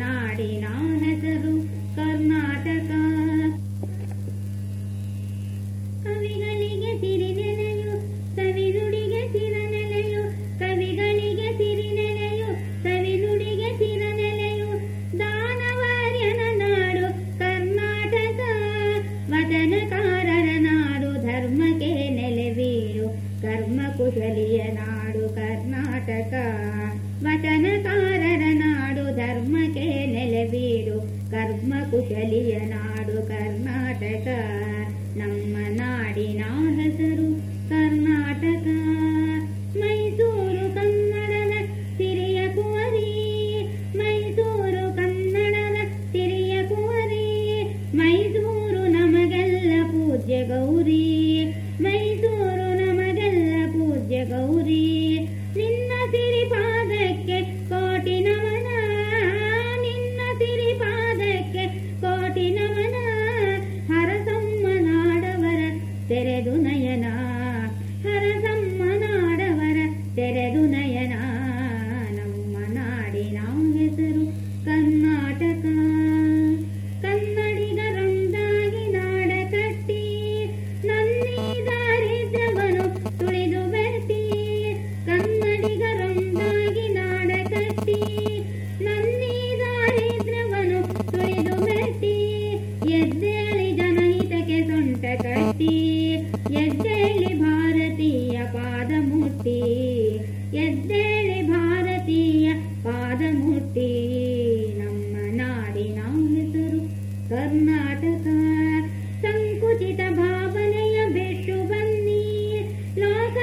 ನಾಡಿನ ಹೆಸರು ಕರ್ನಾಟಕ. ಕವಿಗಳಿಗೆ ಸಿರಿನೆಲೆಯು ಸವಿನುಡಿಗೆ ಸಿರನೆಲೆಯು ಕವಿಗಳಿಗೆ ಸಿರಿನೆಲೆಯು ಸವಿನುಡಿಗೆ ಸಿರನೆಲೆಯು ದಾನವಾರ್ಯನ ನಾಡು ಕರ್ನಾಟಕ, ವಚನಕಾರರ ನಾಡು ಧರ್ಮಕ್ಕೆ ನೆಲೆವೀರು ಕರ್ಮ ಕುಶಲಿಯ ನಾಡು ಕರ್ನಾಟಕ. ಕುಶಲಿಯ ನಾಡು ಕರ್ನಾಟಕ. ನಮ್ಮ ನಾಡಿನ ಹೆಸರು ಕರ್ನಾಟಕ. ಮೈಸೂರು ಕನ್ನಡದ ಸಿರಿಯ ಕುವರಿ. ಮೈಸೂರು ಕನ್ನಡದ ಸಿರಿಯ ಕುವರಿ. ಮೈಸೂರು ನಮಗೆಲ್ಲ ಪೂಜ್ಯ ಗೌರಿ. ಮೈಸೂರು ನಮಗೆಲ್ಲ ಪೂಜ್ಯ ಗೌರಿ. ನಯನ ಹರಸಮ್ಮನಾಡವರ ತೆರೆದು ನಯನ. ಎದ್ದೇಳಿ ಭಾರತೀಯ ಪಾದ ಮುಟ್ಟಿ ಎದ್ದೇಳಿ ಭಾರತೀಯ ಪಾದ ನಮ್ಮ ನಾಡಿನ ಹೆಸರು ಕರ್ನಾಟಕ. ಸಂಕುಚಿತ ಭಾವನೆಯ ಬಿಟ್ಟು ಬನ್ನಿ ಲೋಕ